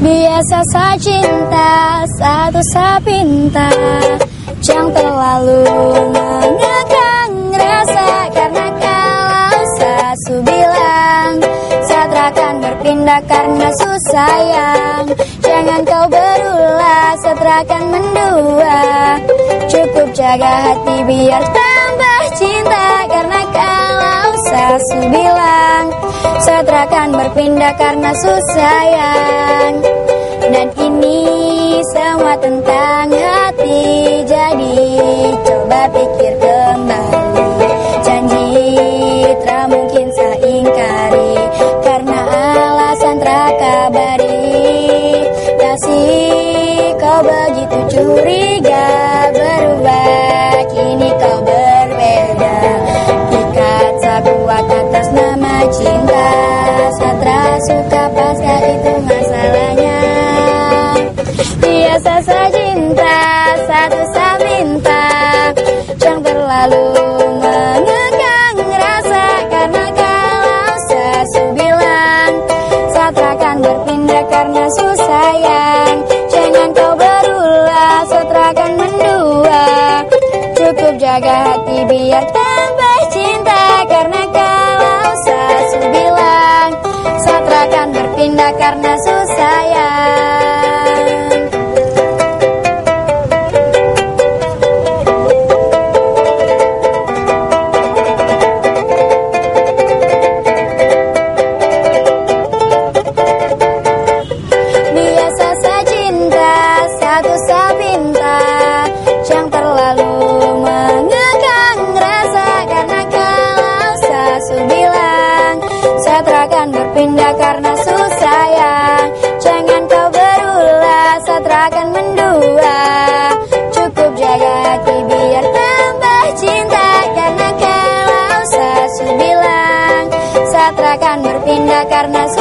Biasa saya cinta, satu saya pinta Jangan terlalu mengekang rasa Karena kalau saya su bilang. Saya akan berpindah karena su sayang Jangan kau berulah, saya akan mendua. Cukup jaga hati biar tambah cinta berpindah karena su sayang. Dan ini semua tentang hati. Jadi coba pikir kembali. Janji tak mungkin saya ingkari. Karena alasan terakabari Kasih kau begitu curiga sayang. Jangan kau berulah Saya akan mendua. Cukup jaga hati biar piernas